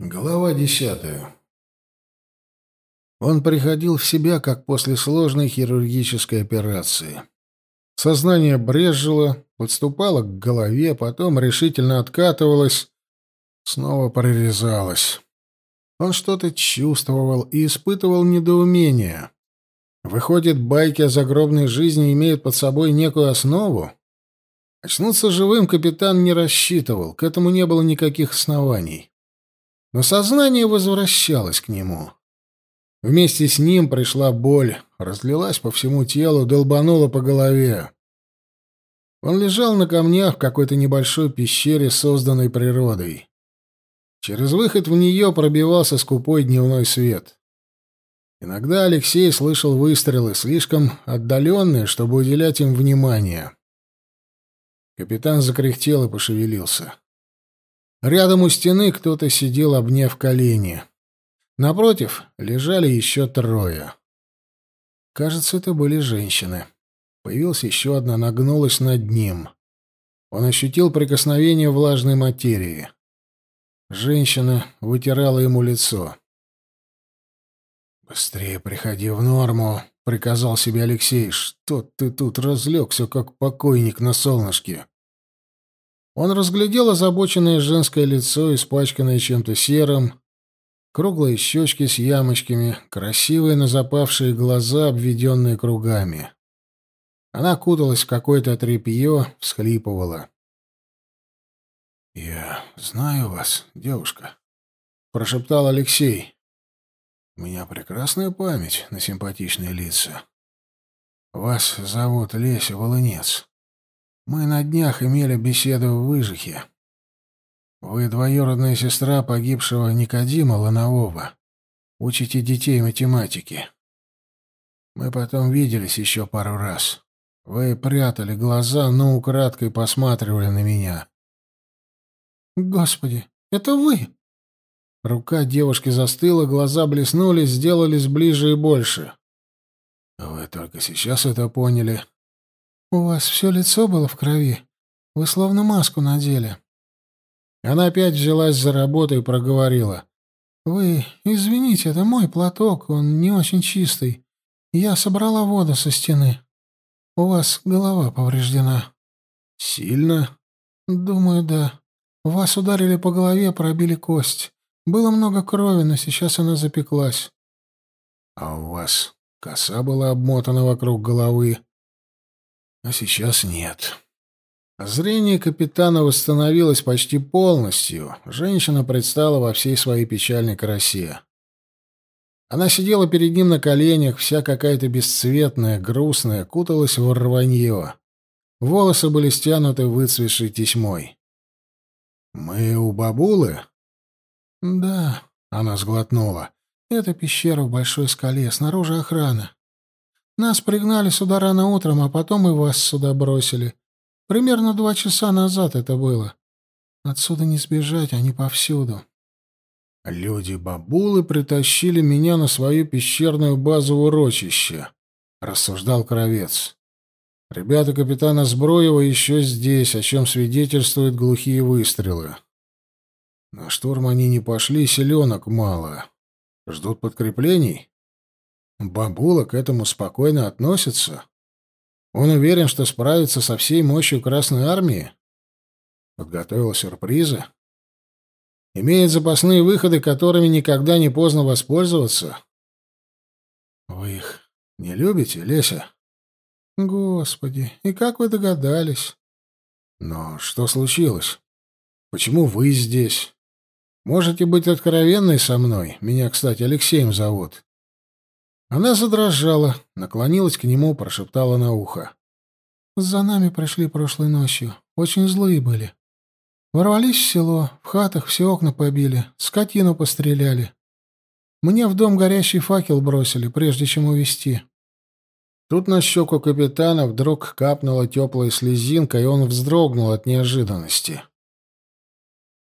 Глава десятая. Он приходил в себя, как после сложной хирургической операции. Сознание брезжило, подступало к голове, потом решительно откатывалось, снова прорезалось. Он что-то чувствовал и испытывал недоумение. Выходит, байки о загробной жизни имеют под собой некую основу? Очнуться живым капитан не рассчитывал, к этому не было никаких оснований. Но сознание возвращалось к нему. Вместе с ним пришла боль, разлилась по всему телу, долбанула по голове. Он лежал на камнях в какой-то небольшой пещере, созданной природой. Через выход в нее пробивался скупой дневной свет. Иногда Алексей слышал выстрелы, слишком отдаленные, чтобы уделять им внимание. Капитан закряхтел и пошевелился. Рядом у стены кто-то сидел, обняв колени. Напротив лежали еще трое. Кажется, это были женщины. Появилась еще одна, нагнулась над ним. Он ощутил прикосновение влажной материи. Женщина вытирала ему лицо. «Быстрее приходи в норму», — приказал себе Алексей. «Что ты тут разлегся, как покойник на солнышке?» Он разглядел озабоченное женское лицо, испачканное чем-то серым, круглые щечки с ямочками, красивые, но запавшие глаза, обведенные кругами. Она куталась в какое-то тряпье, всхлипывала. «Я знаю вас, девушка», — прошептал Алексей. «У меня прекрасная память на симпатичные лица. Вас зовут Леся Волынец. Мы на днях имели беседу в Выжихе. Вы двоюродная сестра погибшего Никодима Ланового. Учите детей математике. Мы потом виделись еще пару раз. Вы прятали глаза, но украдкой посматривали на меня. Господи, это вы? Рука девушки застыла, глаза блеснули, сделались ближе и больше. Вы только сейчас это поняли, «У вас все лицо было в крови. Вы словно маску надели». Она опять взялась за работу и проговорила. «Вы извините, это мой платок, он не очень чистый. Я собрала воду со стены. У вас голова повреждена». «Сильно?» «Думаю, да. Вас ударили по голове, пробили кость. Было много крови, но сейчас она запеклась». «А у вас коса была обмотана вокруг головы?» А сейчас нет. Зрение капитана восстановилось почти полностью. Женщина предстала во всей своей печальной красе. Она сидела перед ним на коленях, вся какая-то бесцветная, грустная, куталась в рванье. Волосы были стянуты выцветшей тесьмой. «Мы у бабулы?» «Да», — она сглотнула. «Это пещера в большой скале, снаружи охрана. Нас пригнали сюда рано утром, а потом и вас сюда бросили. Примерно два часа назад это было. Отсюда не сбежать, они повсюду. Люди-бабулы притащили меня на свою пещерную базу в урочище, рассуждал Кровец. Ребята капитана Сброева еще здесь, о чем свидетельствуют глухие выстрелы. На штурм они не пошли, селенок мало. Ждут подкреплений? Бабула к этому спокойно относится. Он уверен, что справится со всей мощью Красной Армии. Подготовил сюрпризы. Имеет запасные выходы, которыми никогда не поздно воспользоваться. Вы их не любите, Леся? Господи, и как вы догадались? Но что случилось? Почему вы здесь? Можете быть откровенной со мной. Меня, кстати, Алексеем зовут. Она задрожала, наклонилась к нему, прошептала на ухо. «За нами пришли прошлой ночью. Очень злые были. Ворвались в село, в хатах все окна побили, скотину постреляли. Мне в дом горящий факел бросили, прежде чем увезти». Тут на щеку капитана вдруг капнула теплая слезинка, и он вздрогнул от неожиданности.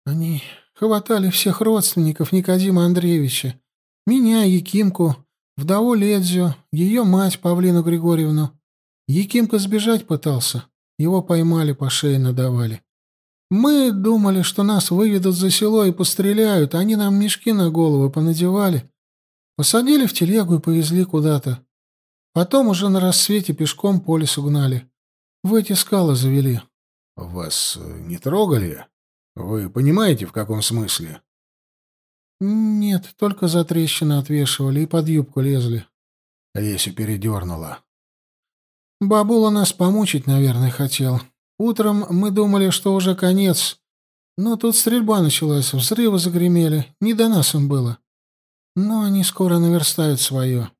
«Они хватали всех родственников Никодима Андреевича, меня, Якимку, Вдову Ледзю, ее мать Павлину Григорьевну. Якимка сбежать пытался. Его поймали, по шее надавали. Мы думали, что нас выведут за село и постреляют, они нам мешки на головы понадевали. Посадили в телегу и повезли куда-то. Потом уже на рассвете пешком по лесу гнали. В эти скалы завели. — Вас э, не трогали? Вы понимаете, в каком смысле? — Нет, только за трещины отвешивали и под юбку лезли. Лесю передернула. Бабула нас помучить, наверное, хотел. Утром мы думали, что уже конец. Но тут стрельба началась, взрывы загремели. Не до нас им было. Но они скоро наверстают свое.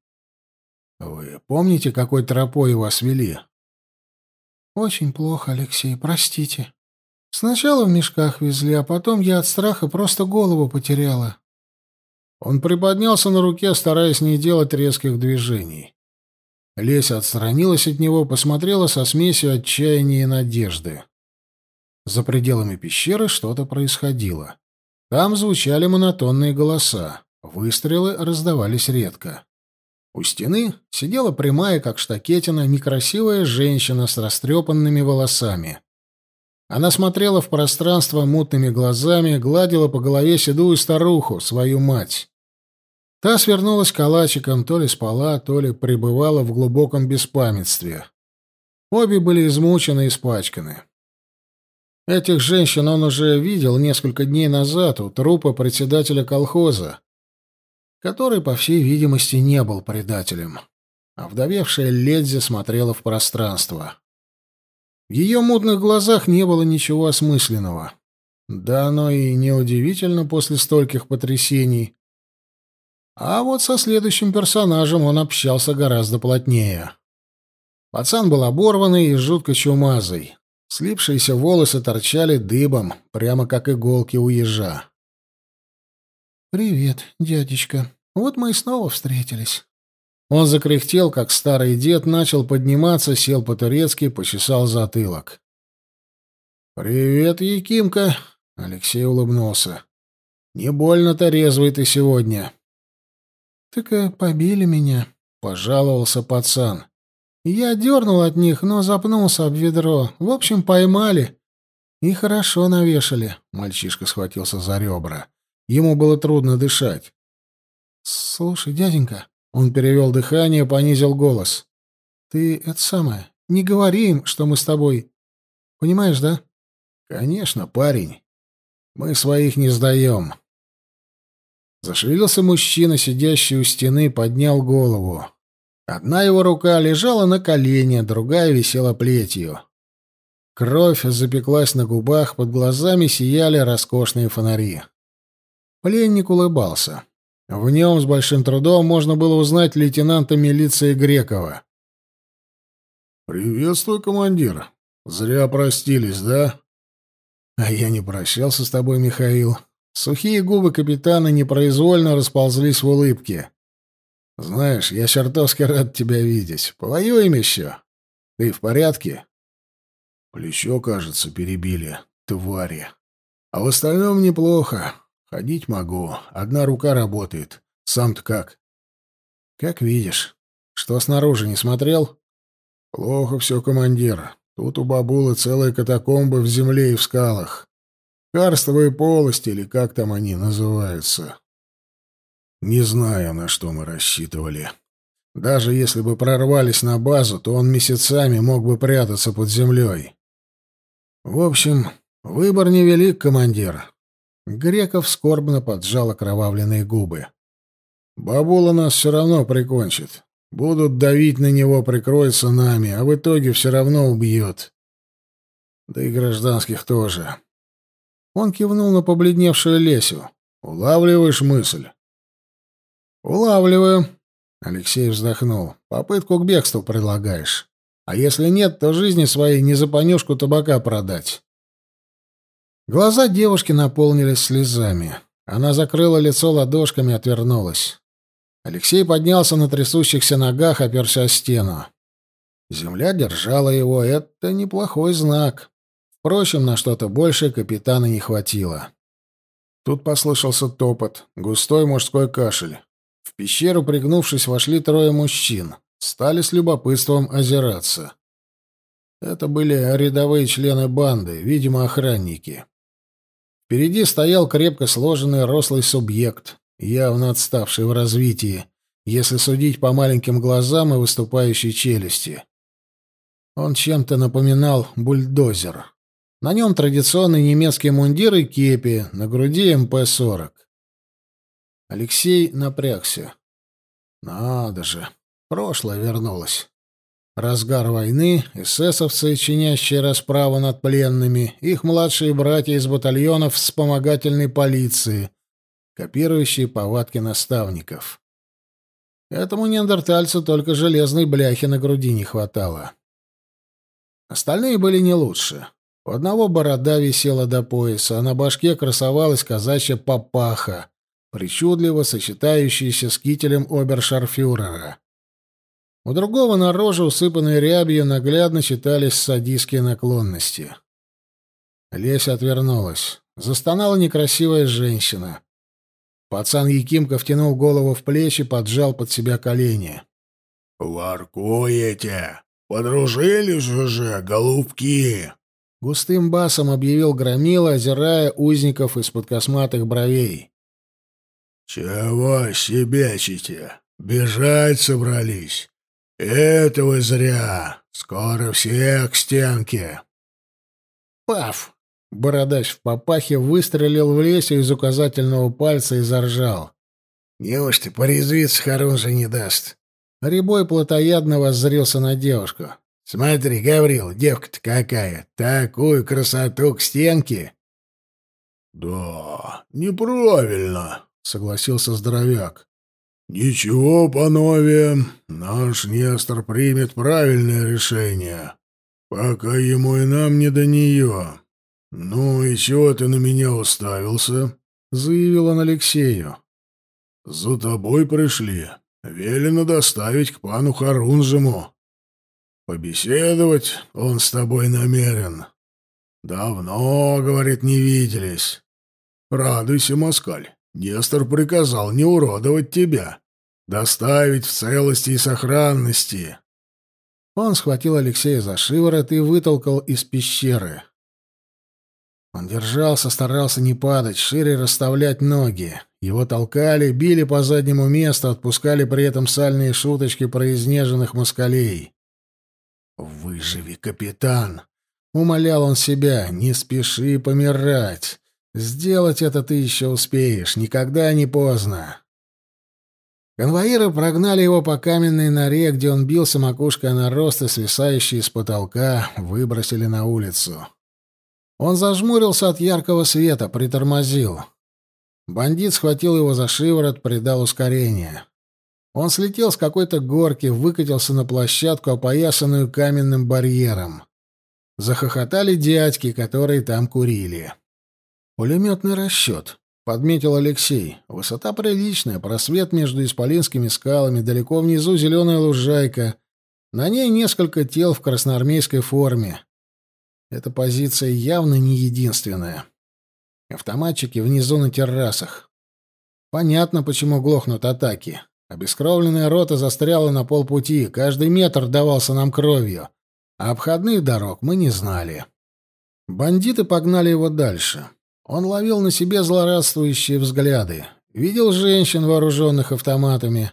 Вы помните, какой тропой вас вели? Очень плохо, Алексей, простите. Сначала в мешках везли, а потом я от страха просто голову потеряла. Он приподнялся на руке, стараясь не делать резких движений. Леся отстранилась от него, посмотрела со смесью отчаяния и надежды. За пределами пещеры что-то происходило. Там звучали монотонные голоса. Выстрелы раздавались редко. У стены сидела прямая, как штакетина, некрасивая женщина с растрепанными волосами. Она смотрела в пространство мутными глазами, гладила по голове седую старуху, свою мать. Та свернулась калачиком, то ли спала, то ли пребывала в глубоком беспамятстве. Обе были измучены и испачканы. Этих женщин он уже видел несколько дней назад у трупа председателя колхоза, который, по всей видимости, не был предателем. А вдовевшая Ледзи смотрела в пространство. В ее мутных глазах не было ничего осмысленного. Да оно и неудивительно после стольких потрясений. А вот со следующим персонажем он общался гораздо плотнее. Пацан был оборванный и жутко чумазый. Слипшиеся волосы торчали дыбом, прямо как иголки у ежа. «Привет, дядечка. Вот мы и снова встретились». Он закряхтел, как старый дед, начал подниматься, сел по-турецки, почесал затылок. «Привет, Якимка!» — Алексей улыбнулся. «Не больно-то резвый ты сегодня». «Так побили меня», — пожаловался пацан. «Я дернул от них, но запнулся об ведро. В общем, поймали. И хорошо навешали». Мальчишка схватился за ребра. Ему было трудно дышать. «Слушай, дяденька...» Он перевел дыхание, понизил голос. «Ты это самое... Не говори им, что мы с тобой... Понимаешь, да?» «Конечно, парень. Мы своих не сдаем». Зашевелился мужчина, сидящий у стены, поднял голову. Одна его рука лежала на колене, другая висела плетью. Кровь запеклась на губах, под глазами сияли роскошные фонари. Пленник улыбался. В нем с большим трудом можно было узнать лейтенанта милиции Грекова. «Приветствую, командир. Зря простились, да?» «А я не прощался с тобой, Михаил». Сухие губы капитана непроизвольно расползлись в улыбке. «Знаешь, я чертовски рад тебя видеть. Повоюем еще. Ты в порядке?» «Плечо, кажется, перебили. Твари. А в остальном неплохо. Ходить могу. Одна рука работает. Сам-то как? Как видишь. Что снаружи не смотрел? Плохо все, командир. Тут у бабулы целые катакомбы в земле и в скалах. Карстовые полости, или как там они называются. Не знаю, на что мы рассчитывали. Даже если бы прорвались на базу, то он месяцами мог бы прятаться под землей. В общем, выбор невелик, командир. Греков скорбно поджал окровавленные губы. «Бабула нас все равно прикончит. Будут давить на него, прикроется нами, а в итоге все равно убьет. Да и гражданских тоже». Он кивнул на побледневшую Лесю. «Улавливаешь мысль?» «Улавливаю», — Алексей вздохнул. «Попытку к бегству предлагаешь. А если нет, то жизни своей не за понюшку табака продать. Глаза девушки наполнились слезами. Она закрыла лицо ладошками и отвернулась. Алексей поднялся на трясущихся ногах, оперся о стену. Земля держала его, это неплохой знак. Впрочем, на что-то большее капитана не хватило. Тут послышался топот, густой мужской кашель. В пещеру, пригнувшись, вошли трое мужчин. Стали с любопытством озираться. Это были рядовые члены банды, видимо, охранники. Впереди стоял крепко сложенный рослый субъект, явно отставший в развитии, если судить по маленьким глазам и выступающей челюсти. Он чем-то напоминал бульдозер. На нем традиционный немецкий мундир и кепи, на груди МП-40. Алексей напрягся. Надо же, прошлое вернулось. Разгар войны, эсэсовцы, чинящие расправу над пленными, их младшие братья из батальонов вспомогательной полиции, копирующие повадки наставников. Этому неандертальцу только железной бляхи на груди не хватало. Остальные были не лучше. У одного борода висела до пояса, а на башке красовалась казачья папаха, причудливо сочетающаяся с кителем обершарфюрера. У другого на роже, усыпанной рябью, наглядно читались садистские наклонности. Леся отвернулась. Застонала некрасивая женщина. Пацан Якимка втянул голову в плечи, поджал под себя колени. «Воркуете! Подружились уже, голубки!» Густым басом объявил Громила, озирая узников из-под косматых бровей. «Чего себячите? Бежать собрались? Это вы зря. Скоро все к стенке». «Паф!» Бородач в папахе выстрелил в лесу из указательного пальца и заржал. «Неужто порезвиться Харунжа не даст?» Рябой плотоядно воззрился на девушку. «Смотри, Гаврил, девка-то какая! Такую красоту к стенке!» «Да, неправильно», — согласился здоровяк. «Ничего, панове, наш Нестор примет правильное решение. Пока ему и нам не до нее. Ну и чего ты на меня уставился?» — заявил он Алексею. «За тобой пришли. Велено доставить к пану Харунжему. Побеседовать он с тобой намерен. Давно, говорит, не виделись. Радуйся, москаль. Нестор приказал не уродовать тебя, доставить в целости и сохранности. Он схватил Алексея за шиворот и вытолкал из пещеры. Он держался, старался не падать, шире расставлять ноги. Его толкали, били по заднему месту, отпускали при этом сальные шуточки про изнеженных москалей. «Выживи, капитан!» — умолял он себя. «Не спеши помирать. Сделать это ты еще успеешь, никогда не поздно. Конвоиры прогнали его по каменной норе, где он бился макушкой на росты, свисающие с потолка, выбросили на улицу. Он зажмурился от яркого света, притормозил. Бандит схватил его за шиворот, придал ускорение. Он слетел с какой-то горки, выкатился на площадку, опоясанную каменным барьером. Захохотали дядьки, которые там курили. «Пулеметный расчет», — подметил Алексей. «Высота приличная, просвет между исполинскими скалами, далеко внизу зеленая лужайка. На ней несколько тел в красноармейской форме. Эта позиция явно не единственная. Автоматчики внизу на террасах. Понятно, почему глохнут атаки. Обескровленная рота застряла на полпути, каждый метр давался нам кровью, а обходных дорог мы не знали. Бандиты погнали его дальше. Он ловил на себе злорадствующие взгляды, видел женщин, вооруженных автоматами.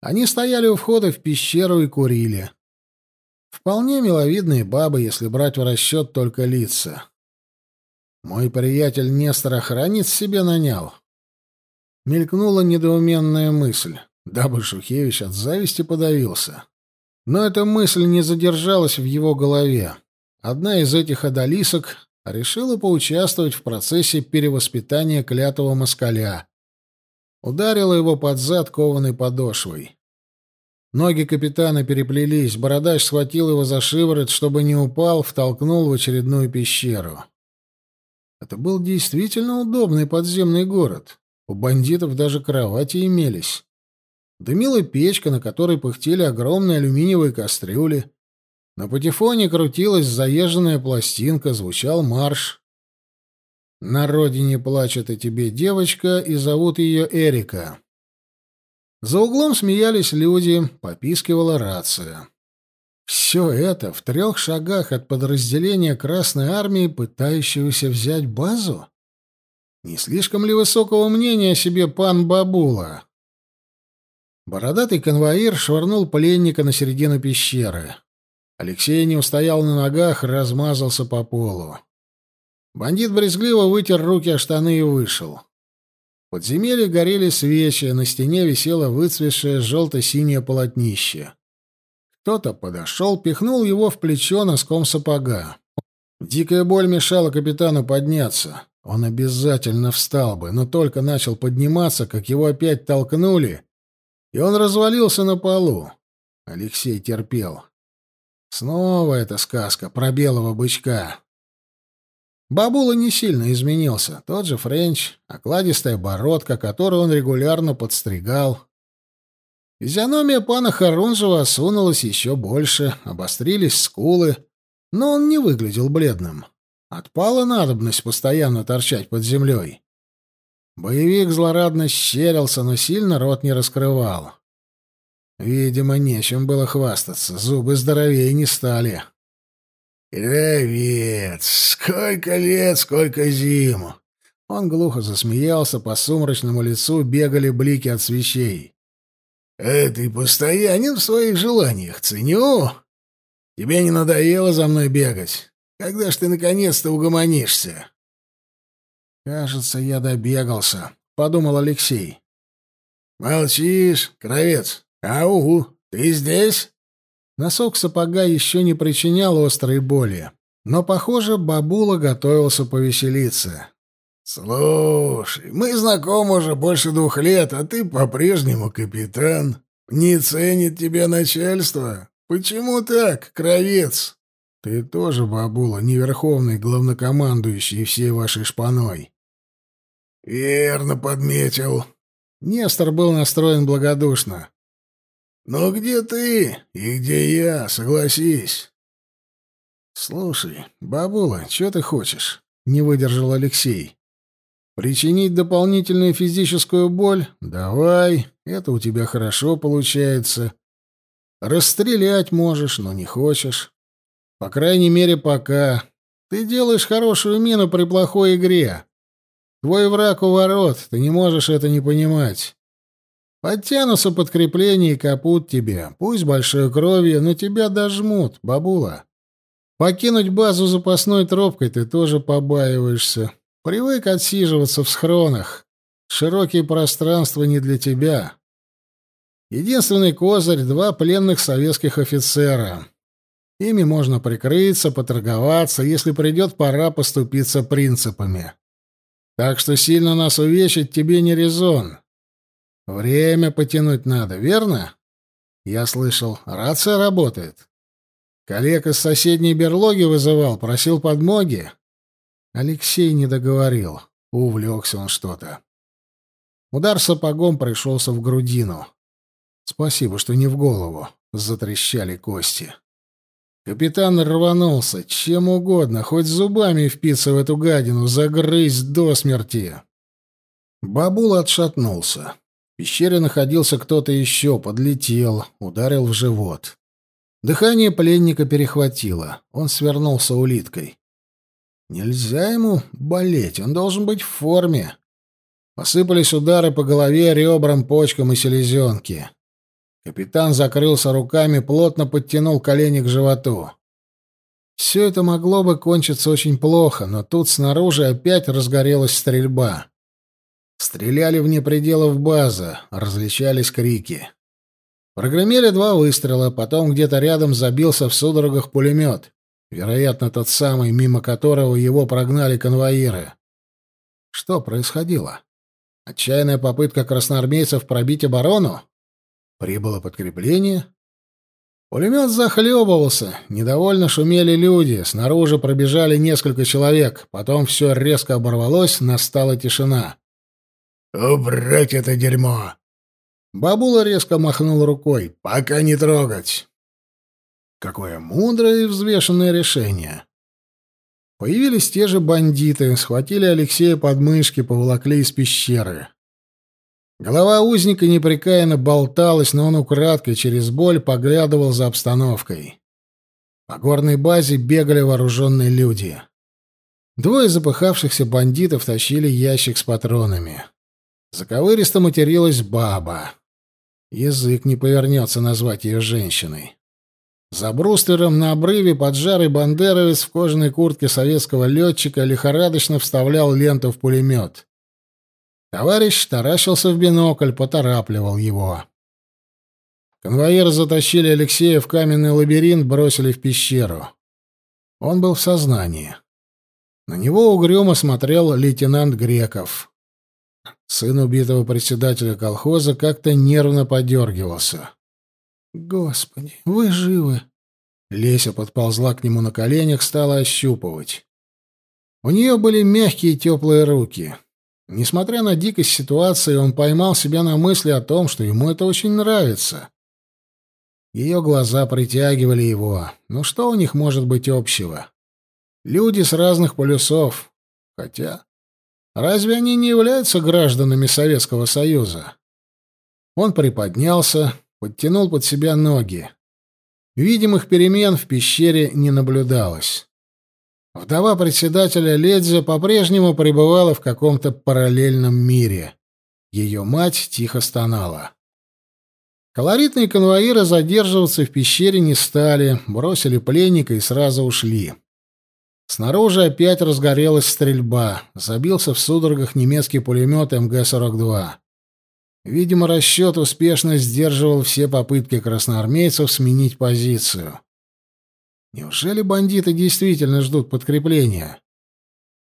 Они стояли у входа в пещеру и курили. Вполне миловидные бабы, если брать в расчет только лица. Мой приятель Нестор охранниц себе нанял. Мелькнула недоуменная мысль, дабы Шухевич от зависти подавился. Но эта мысль не задержалась в его голове. Одна из этих одолисок решила поучаствовать в процессе перевоспитания клятого москаля. Ударила его под зад кованой подошвой. Ноги капитана переплелись, бородач схватил его за шиворот, чтобы не упал, втолкнул в очередную пещеру. Это был действительно удобный подземный город. У бандитов даже кровати имелись. Дымила печка, на которой пыхтели огромные алюминиевые кастрюли. На патефоне крутилась заезженная пластинка, звучал марш. «На родине плачет о тебе девочка, и зовут ее Эрика». За углом смеялись люди, попискивала рация. Все это в трех шагах от подразделения Красной Армии, пытающегося взять базу? Не слишком ли высокого мнения о себе пан Бабула? Бородатый конвоир швырнул пленника на середину пещеры. Алексей не устоял на ногах, размазался по полу. Бандит брезгливо вытер руки о штаны и вышел. В подземелье горели свечи, на стене висело выцветшее желто-синее полотнище. Кто-то подошел, пихнул его в плечо носком сапога. Дикая боль мешала капитану подняться. Он обязательно встал бы, но только начал подниматься, как его опять толкнули, и он развалился на полу. Алексей терпел. Снова эта сказка про белого бычка. Бабула не сильно изменился. Тот же Френч, окладистая бородка, которую он регулярно подстригал. Физиономия пана Харунжева осунулась еще больше, обострились скулы, но он не выглядел бледным. Отпала надобность постоянно торчать под землей. Боевик злорадно щерился, но сильно рот не раскрывал. Видимо, нечем было хвастаться, зубы здоровее не стали. «Кровец! Сколько лет, сколько зиму!» Он глухо засмеялся, по сумрачному лицу бегали блики от свечей. «А ты постоянен в своих желаниях, ценю. Тебе не надоело за мной бегать? Когда ж ты наконец-то угомонишься?» «Кажется, я добегался», — подумал Алексей. «Молчишь, кровец? Ау, ты здесь?» Носок сапога еще не причинял острой боли, но, похоже, бабула готовился повеселиться. «Слушай, мы знакомы уже больше двух лет, а ты по-прежнему капитан. Не ценит тебя начальство. Почему так, кровец?» «Ты тоже, бабула, не верховный главнокомандующий всей вашей шпаной. «Верно подметил». Нестор был настроен благодушно. «Но где ты и где я, согласись?» «Слушай, бабула, что ты хочешь?» — не выдержал Алексей. «Причинить дополнительную физическую боль? Давай, это у тебя хорошо получается. Расстрелять можешь, но не хочешь. По крайней мере, пока. Ты делаешь хорошую мину при плохой игре. Твой враг у ворот, ты не можешь это не понимать. Подтянутся подкрепления и капут тебе. Пусть большой кровью, но тебя дожмут, бабула. Покинуть базу запасной тропкой ты тоже побаиваешься. Привык отсиживаться в схронах. Широкие пространства не для тебя. Единственный козырь — два пленных советских офицера. Ими можно прикрыться, поторговаться, если придет пора поступиться принципами. Так что сильно нас увечить тебе не резон. Время потянуть надо, верно? Я слышал, рация работает. Коллег из соседней берлоги вызывал, просил подмоги. Алексей не договорил. Увлекся он что-то. Удар сапогом пришелся в грудину. Спасибо, что не в голову. Затрещали кости. Капитан рванулся, чем угодно, хоть зубами впиться в эту гадину, загрызть до смерти. Бабул отшатнулся. В пещере находился кто-то еще, подлетел, ударил в живот. Дыхание пленника перехватило, он свернулся улиткой. Нельзя ему болеть, он должен быть в форме. Посыпались удары по голове, ребрам, почкам и селезенке. Капитан закрылся руками, плотно подтянул колени к животу. Все это могло бы кончиться очень плохо, но тут снаружи опять разгорелась стрельба. Стреляли вне пределов базы, различались крики. Прогремели два выстрела, потом где-то рядом забился в судорогах пулемет, вероятно, тот самый, мимо которого его прогнали конвоиры. Что происходило? Отчаянная попытка красноармейцев пробить оборону? Прибыло подкрепление. Пулемет захлебывался, недовольно шумели люди, снаружи пробежали несколько человек, потом все резко оборвалось, настала тишина. «Убрать это дерьмо!» Бабула резко махнул рукой. «Пока не трогать!» Какое мудрое и взвешенное решение. Появились те же бандиты, схватили Алексея под мышки, поволокли из пещеры. Голова узника непрекаянно болталась, но он украдкой через боль поглядывал за обстановкой. По горной базе бегали вооруженные люди. Двое запыхавшихся бандитов тащили ящик с патронами. Заковыристо материлась баба. Язык не повернется назвать ее женщиной. За бруствером на обрыве поджарый бандеровец в кожаной куртке советского летчика лихорадочно вставлял ленту в пулемет. Товарищ таращился в бинокль, поторапливал его. Конвоиры затащили Алексея в каменный лабиринт, бросили в пещеру. Он был в сознании. На него угрюмо смотрел лейтенант Греков. Сын убитого председателя колхоза как-то нервно подергивался. «Господи, вы живы!» Леся подползла к нему на коленях, стала ощупывать. У нее были мягкие теплые руки. Несмотря на дикость ситуации, он поймал себя на мысли о том, что ему это очень нравится. Ее глаза притягивали его. Ну что у них может быть общего? Люди с разных полюсов. Хотя, разве они не являются гражданами Советского Союза? Он приподнялся, подтянул под себя ноги. Видимых перемен в пещере не наблюдалось. Вдова председателя Ледзе по-прежнему пребывала в каком-то параллельном мире. Ее мать тихо стонала. Колоритные конвоиры задерживаться в пещере не стали, бросили пленника и сразу ушли. Снаружи опять разгорелась стрельба, забился в судорогах немецкий пулемет МГ-42. Видимо, расчет успешно сдерживал все попытки красноармейцев сменить позицию. Неужели бандиты действительно ждут подкрепления?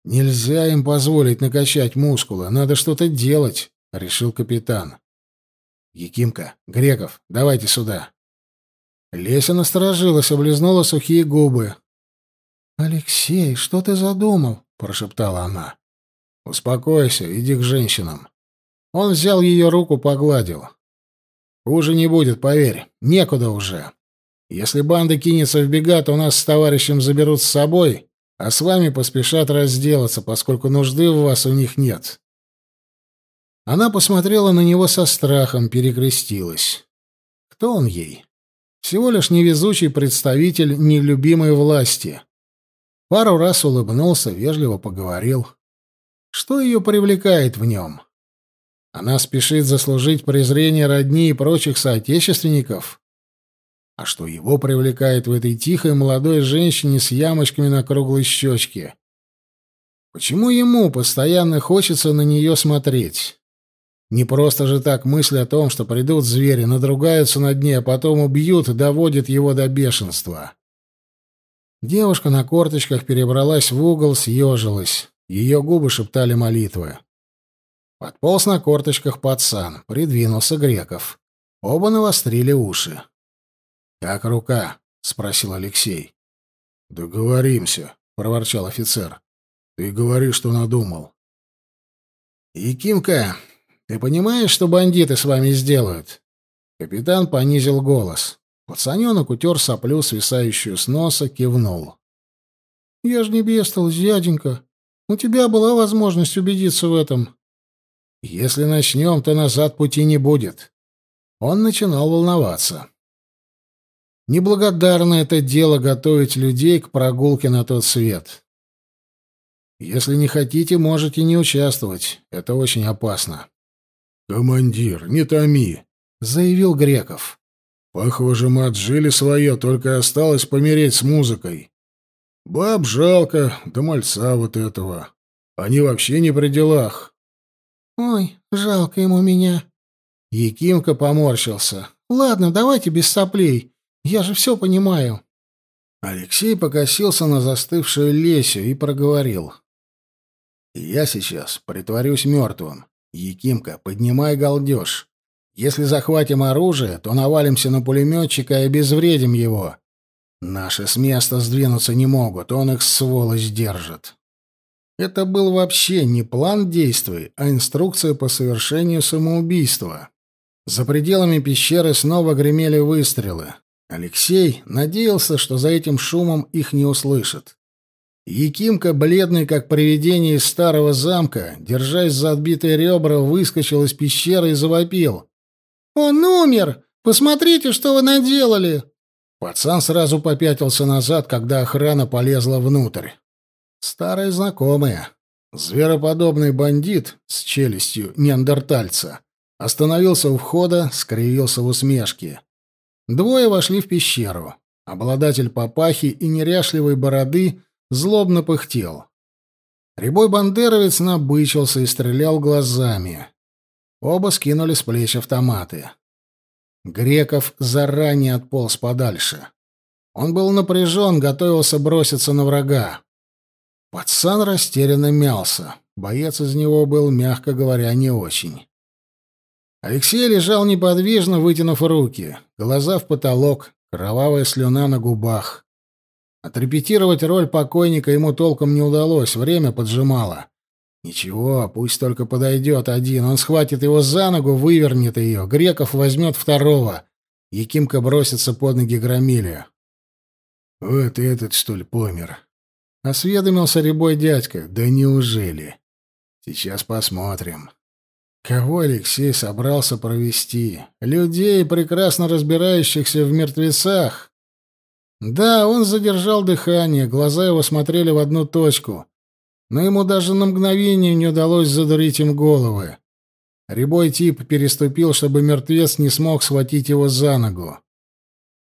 Нельзя им позволить накачать мускулы, надо что-то делать, решил капитан. «Якимка, Греков, давайте сюда». Леся насторожилась, облизнула сухие губы. «Алексей, что ты задумал?» — прошептала она. «Успокойся, иди к женщинам». Он взял ее руку, погладил. «Хуже не будет, поверь. Некуда уже. Если банда кинется в бега, то нас с товарищем заберут с собой, а с вами поспешат разделаться, поскольку нужды в вас у них нет. Она посмотрела на него со страхом, перекрестилась. Кто он ей? Всего лишь невезучий представитель нелюбимой власти. Пару раз улыбнулся, вежливо поговорил. Что ее привлекает в нем? Она спешит заслужить презрение родни и прочих соотечественников? А что его привлекает в этой тихой молодой женщине с ямочками на круглой щечке? Почему ему постоянно хочется на нее смотреть? Не просто же так мысль о том, что придут звери, надругаются над ней, а потом убьют, доводит его до бешенства. Девушка на корточках перебралась в угол, съежилась. Ее губы шептали молитвы. Подполз на корточках пацан, придвинулся Греков. Оба навострили уши. «Как рука?» — спросил Алексей. «Договоримся», — проворчал офицер. «Ты говори, что надумал». «Якимка, ты понимаешь, что бандиты с вами сделают?» Капитан понизил голос. Пацаненок утер соплю, свисающую с носа, кивнул. «Я ж не бестолочь, дяденька. У тебя была возможность убедиться в этом». «Если начнем, то назад пути не будет». Он начинал волноваться. Неблагодарно это дело готовить людей к прогулке на тот свет. Если не хотите, можете не участвовать. Это очень опасно. «Командир, не томи», — заявил Греков. «Похоже, мы отжили свое, только осталось помереть с музыкой. Баб жалко, да мальца вот этого. Они вообще не при делах». «Ой, жалко ему меня». Якимка поморщился. «Ладно, давайте без соплей. Я же все понимаю». Алексей покосился на застывшую Лесю и проговорил. «Я сейчас притворюсь мертвым. «Якимка, поднимай галдеж. Если захватим оружие, то навалимся на пулеметчика и обезвредим его. Наши с места сдвинуться не могут, он их, сволочь, держит». Это был вообще не план действий, а инструкция по совершению самоубийства. За пределами пещеры снова гремели выстрелы. Алексей надеялся, что за этим шумом их не услышат. Якимка, бледный как привидение из старого замка, держась за отбитые ребра, выскочил из пещеры и завопил. «Он умер! Посмотрите, что вы наделали!» Пацан сразу попятился назад, когда охрана полезла внутрь. Старые знакомые. Звероподобный бандит с челюстью неандертальца остановился у входа, скривился в усмешке. Двое вошли в пещеру. Обладатель папахи и неряшливой бороды злобно пыхтел. Рябой бандеровец набычился и стрелял глазами. Оба скинули с плеч автоматы. Греков заранее отполз подальше. Он был напряжен, готовился броситься на врага. Пацан растерянно мялся. Боец из него был, мягко говоря, не очень. Алексей лежал неподвижно, вытянув руки, глаза в потолок, кровавая слюна на губах. Отрепетировать роль покойника ему толком не удалось, время поджимало. Ничего, пусть только подойдет один. Он схватит его за ногу, вывернет ее. Греков возьмет второго. Якимка бросится под ноги громиле. Вот этот, что ли, помер. Осведомился рябой дядька. Да неужели? Сейчас посмотрим. Кого Алексей собрался провести? Людей, прекрасно разбирающихся в мертвецах? Да, он задержал дыхание, глаза его смотрели в одну точку — но ему даже на мгновение не удалось задурить им головы. Рябой тип переступил, чтобы мертвец не смог схватить его за ногу.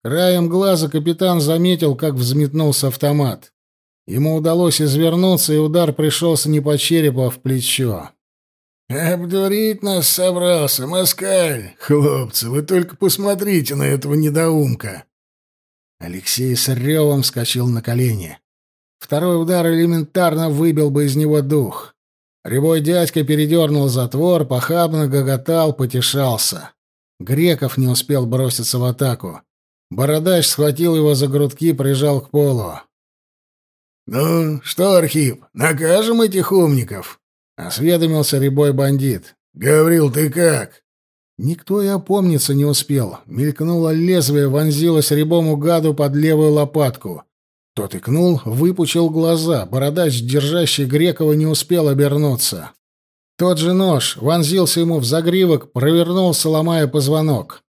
Краем глаза капитан заметил, как взметнулся автомат. Ему удалось извернуться, и удар пришелся не по черепу, а в плечо. «Обдурить нас собрался, москаль! Хлопцы, вы только посмотрите на этого недоумка!» Алексей с ревом вскочил на колени. Второй удар элементарно выбил бы из него дух. Рябой дядька передернул затвор, похабно гоготал, потешался. Греков не успел броситься в атаку. Бородач схватил его за грудки, прижал к полу. «Ну, что, Архип, накажем этих умников?» — осведомился рябой бандит. «Гаврил, ты как?» Никто и опомниться не успел. Мелькнуло лезвие, вонзилось рябому гаду под левую лопатку. Тот икнул, выпучил глаза. Бородач, держащий Грекова, не успел обернуться. Тот же нож вонзился ему в загривок, провернулся, ломая позвонок.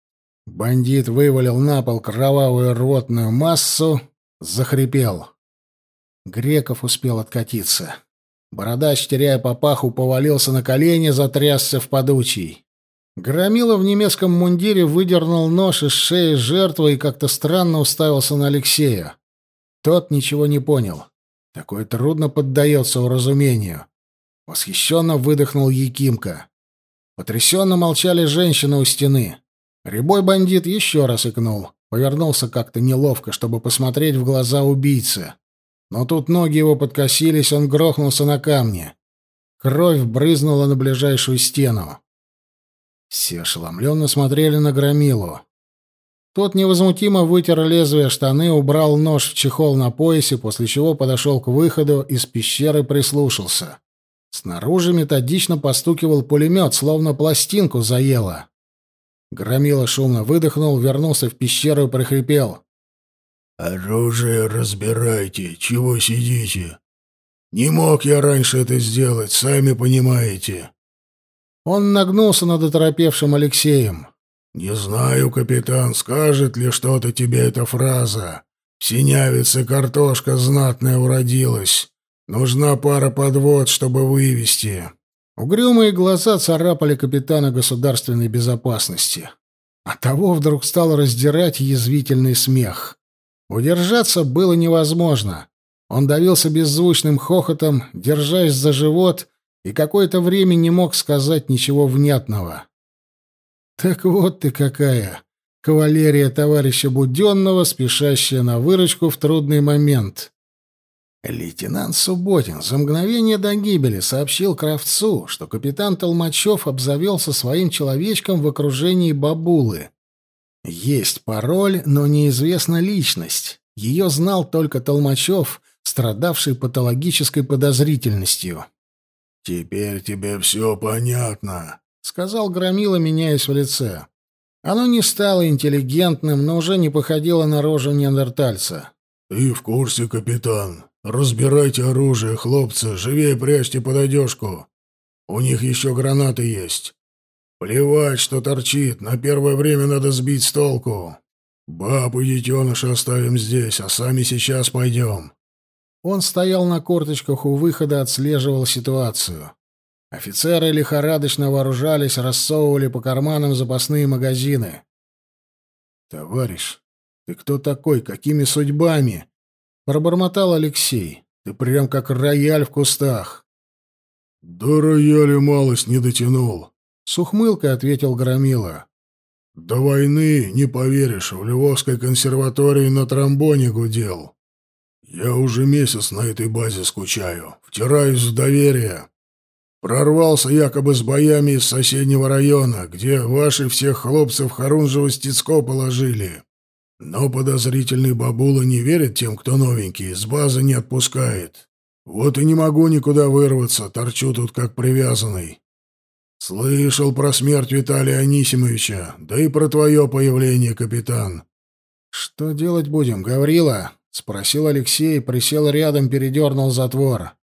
Бандит вывалил на пол кровавую рвотную массу, захрипел. Греков успел откатиться. Бородач, теряя папаху, повалился на колени, затрясся в подучий. Громила в немецком мундире выдернул нож из шеи жертвы и как-то странно уставился на Алексея. Тот ничего не понял. Такое трудно поддается уразумению. Восхищенно выдохнул Якимка. Потрясенно молчали женщины у стены. Рябой бандит еще раз икнул. Повернулся как-то неловко, чтобы посмотреть в глаза убийцы. Но тут ноги его подкосились, он грохнулся на камни. Кровь брызнула на ближайшую стену. Все ошеломленно смотрели на Громилу. Тот невозмутимо вытер лезвие штаны, убрал нож в чехол на поясе, после чего подошел к выходу, из пещеры прислушался. Снаружи методично постукивал пулемет, словно пластинку заело. Громила шумно выдохнул, вернулся в пещеру и прохрипел. «Оружие разбирайте, чего сидите? Не мог я раньше это сделать, сами понимаете». Он нагнулся над оторопевшим Алексеем. «Не знаю, капитан, скажет ли что-то тебе эта фраза. В синявице картошка знатная уродилась. Нужна пара подвод, чтобы вывести». Угрюмые глаза царапали капитана государственной безопасности. А того вдруг стал раздирать язвительный смех. Удержаться было невозможно. Он давился беззвучным хохотом, держась за живот, и какое-то время не мог сказать ничего внятного. Так вот ты какая, кавалерия товарища Буденного, спешащая на выручку в трудный момент. Лейтенант Субботин за мгновение до гибели сообщил Кравцу, что капитан Толмачев обзавелся своим человечком в окружении бабулы. Есть пароль, но неизвестна личность. Ее знал только Толмачев, страдавший патологической подозрительностью. «Теперь тебе все понятно», — сказал Громила, меняясь в лице. Оно не стало интеллигентным, но уже не походило на рожу неандертальца. «Ты в курсе, капитан. Разбирайте оружие, хлопцы, живее прячьте под одежку. У них еще гранаты есть. Плевать, что торчит, на первое время надо сбить с толку. Баб и детеныша оставим здесь, а сами сейчас пойдем. Он стоял на корточках у выхода, отслеживал ситуацию. Офицеры лихорадочно вооружались, рассовывали по карманам запасные магазины. «Товарищ, ты кто такой? Какими судьбами?» — пробормотал Алексей. «Ты прям как рояль в кустах». «До рояля малость не дотянул», — с ухмылкой ответил Громила. «До войны, не поверишь, в Львовской консерватории на тромбоне гудел. Я уже месяц на этой базе скучаю, втираюсь в доверие. Прорвался якобы с боями из соседнего района, где ваши всех хлопцев Харунжева-Стецко положили. Но подозрительный бабула не верит тем, кто новенький, с базы не отпускает. Вот и не могу никуда вырваться, торчу тут как привязанный. Слышал про смерть Виталия Анисимовича, да и про твое появление, капитан. Что делать будем, Гаврила? спросил Алексей, присел рядом, передернул затвор.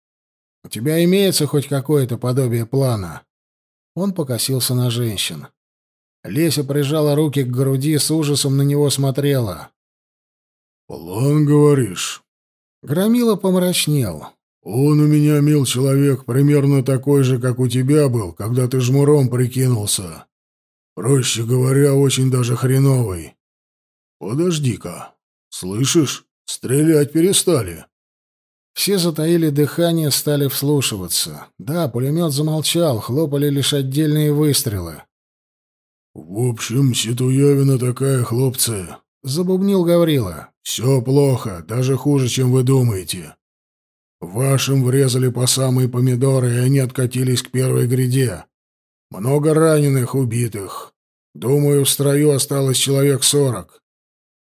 У тебя имеется хоть какое-то подобие плана?» Он покосился на женщин. Леся прижала руки к груди, с ужасом на него смотрела. «План, говоришь?» Громила помрачнел. «Он у меня, мил человек, примерно такой же, как у тебя был, когда ты жмуром прикинулся. Проще говоря, очень даже хреновый. Подожди-ка, слышишь, стрелять перестали». Все затаили дыхание, стали вслушиваться. Да, пулемет замолчал, хлопали лишь отдельные выстрелы. «В общем, ситуевина такая, хлопцы», — забубнил Гаврила. «Все плохо, даже хуже, чем вы думаете. Вашим врезали по самые помидоры, и они откатились к первой гряде. Много раненых, убитых. Думаю, в строю осталось человек сорок.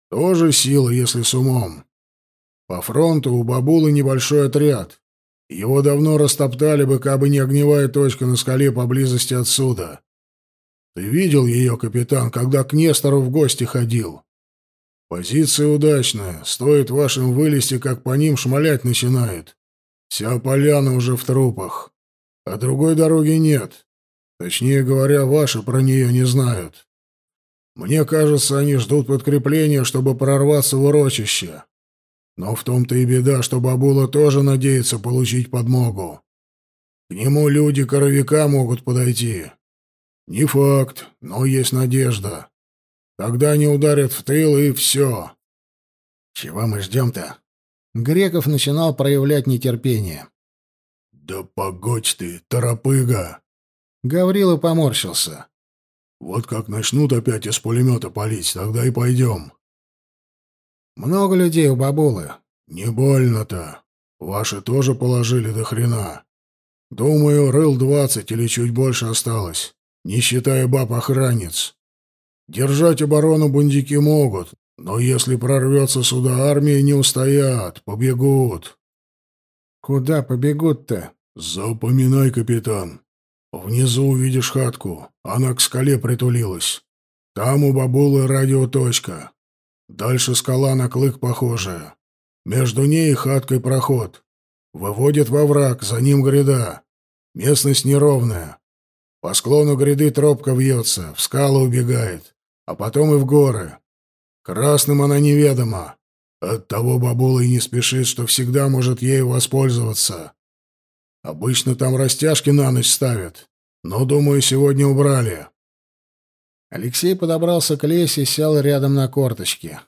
Тоже сила, если с умом. По фронту у бабулы небольшой отряд. Его давно растоптали бы, кабы не огневая точка на скале поблизости отсюда. Ты видел ее, капитан, когда к Нестору в гости ходил? Позиция удачная. Стоит вашим вылезти, как по ним шмалять начинает. Вся поляна уже в трупах. А другой дороги нет. Точнее говоря, ваши про нее не знают. Мне кажется, они ждут подкрепления, чтобы прорваться в урочище. Но в том-то и беда, что бабула тоже надеется получить подмогу. К нему люди коровика могут подойти. Не факт, но есть надежда. Тогда они ударят в тыл, и все. Чего мы ждем-то? Греков начинал проявлять нетерпение. «Да погодь ты, торопыга!» Гаврила поморщился. «Вот как начнут опять из пулемета палить, тогда и пойдем. Много людей у бабулы. Не больно-то. Ваши тоже положили до хрена. Думаю, рыл двадцать или чуть больше осталось, не считая баб-охранниц. Держать оборону бундики могут, но если прорвется сюда армия, не устоят, побегут. Куда побегут-то? Запоминай, капитан. Внизу увидишь хатку, она к скале притулилась. Там у бабулы радиоточка. Дальше скала на клык похожая. Между ней и хаткой проход. Выводит во враг, за ним гряда. Местность неровная. По склону гряды тропка вьется, в скалы убегает, а потом и в горы. Красным она неведома. Оттого бабула и не спешит, что всегда может ею воспользоваться. Обычно там растяжки на ночь ставят, но, думаю, сегодня убрали. Алексей подобрался к Лесе и сел рядом на корточки.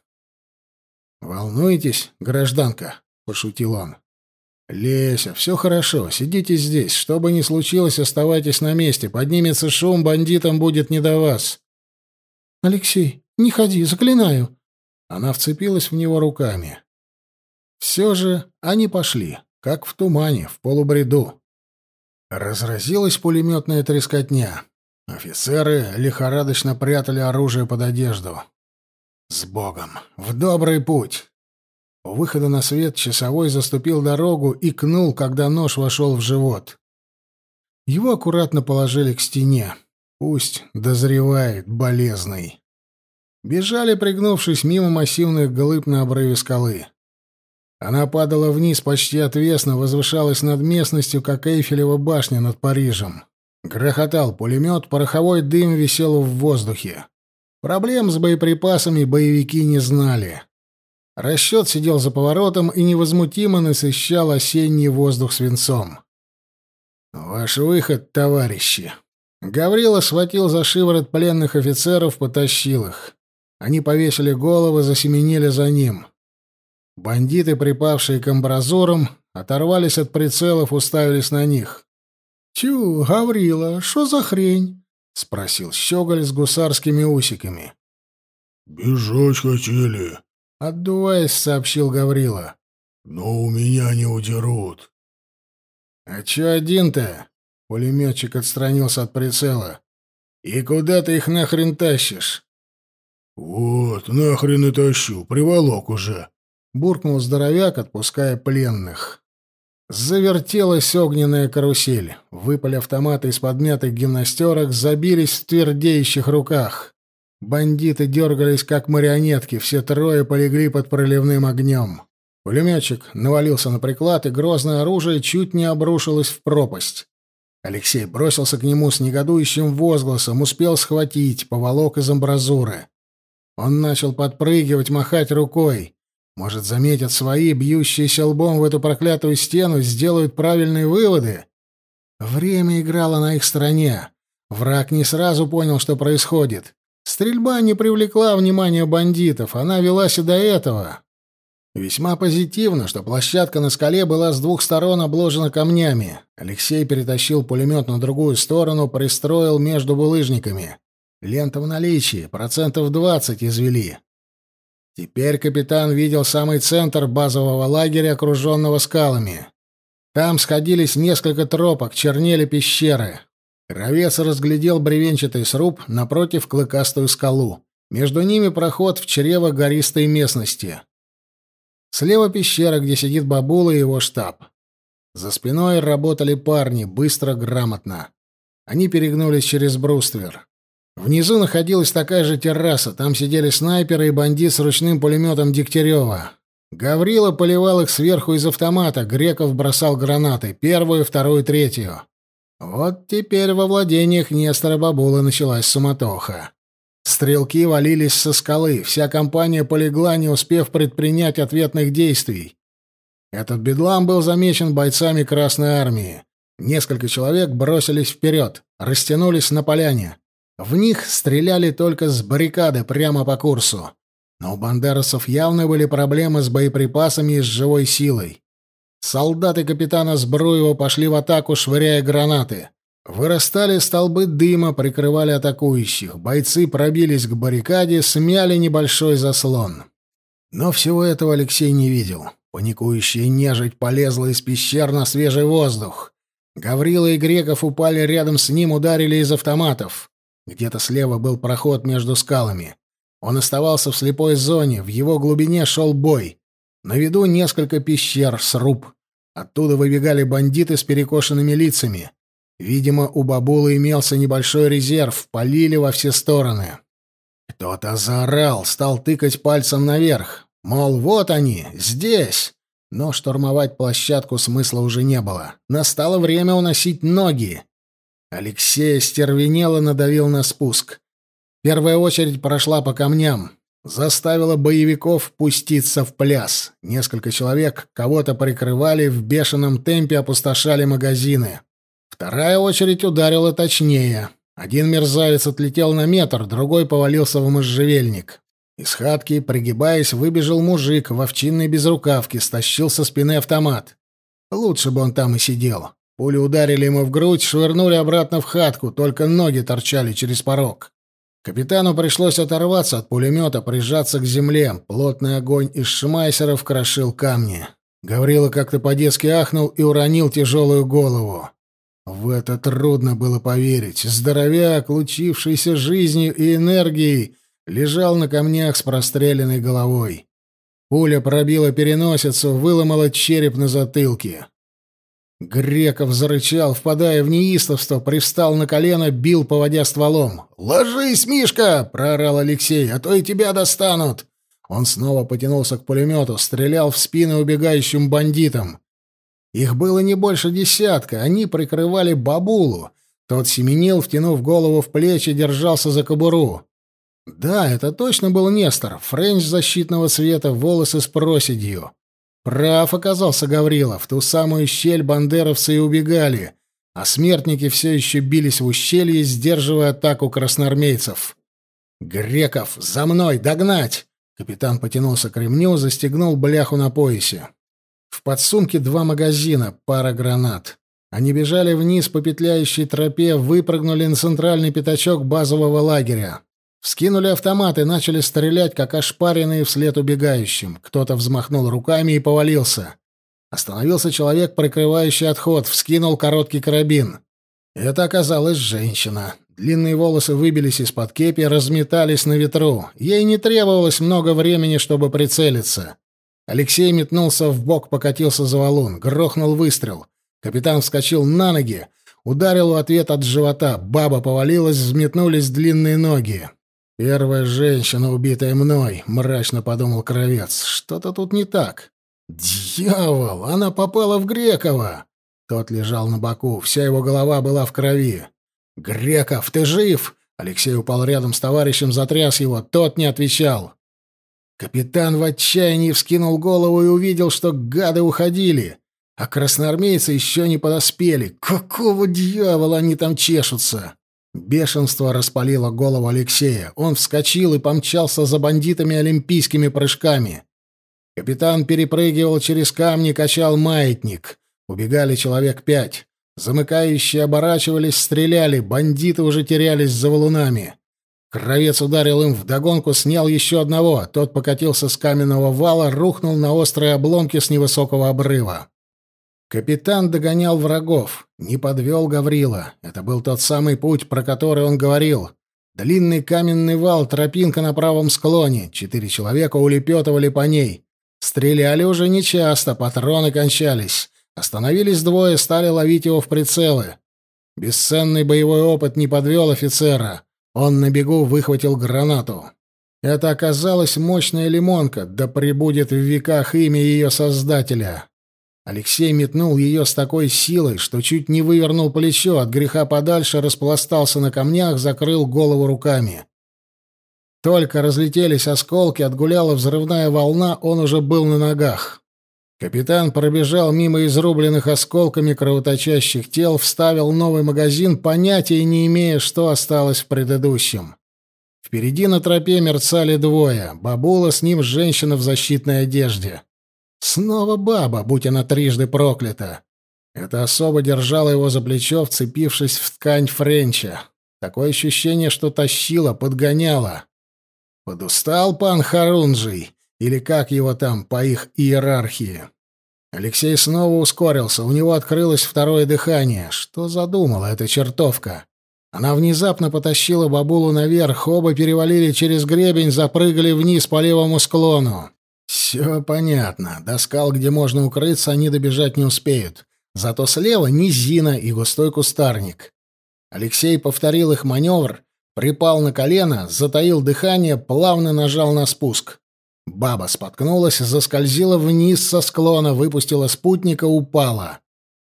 «Волнуетесь, гражданка?» — пошутил он. «Леся, все хорошо, сидите здесь. Что бы ни случилось, оставайтесь на месте. Поднимется шум, бандитам будет не до вас». «Алексей, не ходи, заклинаю». Она вцепилась в него руками. Все же они пошли, как в тумане, в полубреду. Разразилась пулеметная трескотня. Офицеры лихорадочно прятали оружие под одежду. «С Богом! В добрый путь!» У выхода на свет часовой заступил дорогу и кнул, когда нож вошел в живот. Его аккуратно положили к стене. Пусть дозревает болезный. Бежали, пригнувшись мимо массивных глыб на обрыве скалы. Она падала вниз почти отвесно, возвышалась над местностью, как Эйфелева башня над Парижем. Грохотал пулемет, пороховой дым висел в воздухе. Проблем с боеприпасами боевики не знали. Расчет сидел за поворотом и невозмутимо насыщал осенний воздух свинцом. «Ваш выход, товарищи!» Гаврила схватил за шиворот пленных офицеров, потащил их. Они повесили головы, засеменили за ним. Бандиты, припавшие к амбразурам, оторвались от прицелов, уставились на них. «Тю, Гаврила, что за хрень?» — спросил Щеголь с гусарскими усиками. «Бежать хотели», — отдуваясь, сообщил Гаврила. «Но у меня не удерут». «А чё один-то?» — пулемётчик отстранился от прицела. «И куда ты их нахрен тащишь?» «Вот, нахрен и тащу, приволок уже», — буркнул здоровяк, отпуская пленных. Завертелась огненная карусель. Выпали автоматы из подмятых гимнастерок, забились в твердеющих руках. Бандиты дергались, как марионетки, все трое полегли под проливным огнем. Пулеметчик навалился на приклад, и грозное оружие чуть не обрушилось в пропасть. Алексей бросился к нему с негодующим возгласом, успел схватить, поволок из амбразуры. Он начал подпрыгивать, махать рукой. Может, заметят свои, бьющиеся лбом в эту проклятую стену, сделают правильные выводы? Время играло на их стороне. Враг не сразу понял, что происходит. Стрельба не привлекла внимания бандитов, она велась и до этого. Весьма позитивно, что площадка на скале была с двух сторон обложена камнями. Алексей перетащил пулемет на другую сторону, пристроил между булыжниками. Лента в наличии, процентов двадцать извели. Теперь капитан видел самый центр базового лагеря, окруженного скалами. Там сходились несколько тропок, чернели пещеры. Кровец разглядел бревенчатый сруб, напротив клыкастую скалу. Между ними проход в чрево гористой местности. Слева пещера, где сидит бабула и его штаб. За спиной работали парни, быстро, грамотно. Они перегнулись через бруствер. Внизу находилась такая же терраса, там сидели снайперы и бандит с ручным пулеметом Дегтярева. Гаврила поливал их сверху из автомата, Греков бросал гранаты, первую, вторую, третью. Вот теперь во владениях Нестора Бабула началась суматоха. Стрелки валились со скалы, вся компания полегла, не успев предпринять ответных действий. Этот бедлам был замечен бойцами Красной Армии. Несколько человек бросились вперед, растянулись на поляне. В них стреляли только с баррикады прямо по курсу. Но у бандерасов явно были проблемы с боеприпасами и с живой силой. Солдаты капитана Збруева пошли в атаку, швыряя гранаты. Вырастали столбы дыма, прикрывали атакующих. Бойцы пробились к баррикаде, смяли небольшой заслон. Но всего этого Алексей не видел. Паникующая нежить полезла из пещер на свежий воздух. Гаврила и Греков упали рядом с ним, ударили из автоматов. Где-то слева был проход между скалами. Он оставался в слепой зоне, в его глубине шел бой. На виду несколько пещер, сруб. Оттуда выбегали бандиты с перекошенными лицами. Видимо, у бабулы имелся небольшой резерв, полили во все стороны. Кто-то заорал, стал тыкать пальцем наверх. Мол, вот они, здесь. Но штурмовать площадку смысла уже не было. Настало время уносить ноги. Алексей стервенело надавил на спуск. Первая очередь прошла по камням. Заставила боевиков пуститься в пляс. Несколько человек кого-то прикрывали, в бешеном темпе опустошали магазины. Вторая очередь ударила точнее. Один мерзавец отлетел на метр, другой повалился в можжевельник. Из хатки, пригибаясь, выбежал мужик в овчинной безрукавке, стащил со спины автомат. Лучше бы он там и сидел. Пули ударили ему в грудь, швырнули обратно в хатку, только ноги торчали через порог. Капитану пришлось оторваться от пулемета, прижаться к земле. Плотный огонь из шмайсеров крошил камни. Гаврила как-то по-детски ахнул и уронил тяжелую голову. В это трудно было поверить. Здоровяк, лучившийся жизнью и энергией, лежал на камнях с простреленной головой. Пуля пробила переносицу, выломала череп на затылке. Греков зарычал, впадая в неистовство, привстал на колено, бил, поводя стволом. «Ложись, Мишка!» — проорал Алексей, «а то и тебя достанут!» Он снова потянулся к пулемету, стрелял в спины убегающим бандитам. Их было не больше десятка, они прикрывали бабулу. Тот семенил, втянув голову в плечи, держался за кобуру. Да, это точно был Нестор, френч защитного цвета, волосы с проседью. Прав оказался Гаврилов, ту самую щель бандеровцы и убегали, а смертники все еще бились в ущелье, сдерживая атаку красноармейцев. «Греков, за мной, догнать!» Капитан потянулся к ремню, застегнул бляху на поясе. В подсумке два магазина, пара гранат. Они бежали вниз по петляющей тропе, выпрыгнули на центральный пятачок базового лагеря. Вскинули автоматы, начали стрелять, как ошпаренные вслед убегающим. Кто-то взмахнул руками и повалился. Остановился человек, прикрывающий отход, вскинул короткий карабин. Это оказалась женщина. Длинные волосы выбились из-под кепи, разметались на ветру. Ей не требовалось много времени, чтобы прицелиться. Алексей метнулся в бок, покатился за валун, грохнул выстрел. Капитан вскочил на ноги, ударил в ответ от живота. Баба повалилась, взметнулись длинные ноги. «Первая женщина, убитая мной», — мрачно подумал Кровец. «Что-то тут не так». «Дьявол! Она попала в Грекова!» Тот лежал на боку, вся его голова была в крови. «Греков, ты жив?» Алексей упал рядом с товарищем, затряс его. Тот не отвечал. Капитан в отчаянии вскинул голову и увидел, что гады уходили, а красноармейцы еще не подоспели. Какого дьявола они там чешутся? Бешенство распалило голову Алексея. Он вскочил и помчался за бандитами олимпийскими прыжками. Капитан перепрыгивал через камни, качал маятник. Убегали человек пять. Замыкающие оборачивались, стреляли, бандиты уже терялись за валунами. Кровец ударил им вдогонку, снял еще одного. Тот покатился с каменного вала, рухнул на острые обломки с невысокого обрыва. Капитан догонял врагов, не подвел Гаврила. Это был тот самый путь, про который он говорил. Длинный каменный вал, тропинка на правом склоне. Четыре человека улепетывали по ней. Стреляли уже нечасто, патроны кончались. Остановились двое, стали ловить его в прицелы. Бесценный боевой опыт не подвел офицера. Он на бегу выхватил гранату. Это оказалась мощная лимонка, да пребудет в веках имя ее создателя. Алексей метнул ее с такой силой, что чуть не вывернул плечо, от греха подальше распластался на камнях, закрыл голову руками. Только разлетелись осколки, отгуляла взрывная волна, он уже был на ногах. Капитан пробежал мимо изрубленных осколками кровоточащих тел, вставил новый магазин, понятия не имея, что осталось в предыдущем. Впереди на тропе мерцали двое. Бабула с ним женщина в защитной одежде. Снова баба, будь она трижды проклята. Эта особа держала его за плечо, вцепившись в ткань Френча. Такое ощущение, что тащила, подгоняла. Подустал пан Харунжий, или как его там по их иерархии. Алексей снова ускорился, у него открылось второе дыхание. Что задумала эта чертовка? Она внезапно потащила бабулу наверх, оба перевалили через гребень, запрыгали вниз по левому склону. Все понятно. До скал, где можно укрыться, они добежать не успеют. Зато слева низина и густой кустарник. Алексей повторил их маневр, припал на колено, затаил дыхание, плавно нажал на спуск. Баба споткнулась, заскользила вниз со склона, выпустила спутника, упала.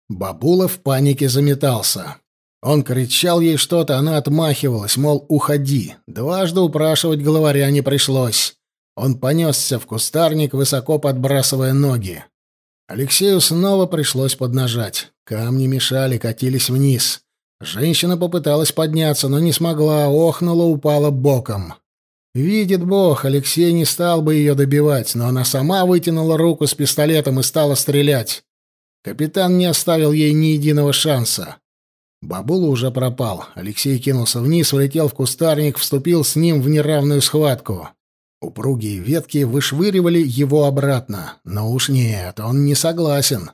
Бабула в панике заметался. Он кричал ей что-то, она отмахивалась, мол, уходи. Дважды упрашивать главаря не пришлось. Он понесся в кустарник, высоко подбрасывая ноги. Алексею снова пришлось поднажать. Камни мешали, катились вниз. Женщина попыталась подняться, но не смогла, охнула, упала боком. Видит Бог, Алексей не стал бы ее добивать, но она сама вытянула руку с пистолетом и стала стрелять. Капитан не оставил ей ни единого шанса. Бабула уже пропал. Алексей кинулся вниз, влетел в кустарник, вступил с ним в неравную схватку. Упругие ветки вышвыривали его обратно. Но уж нет, он не согласен.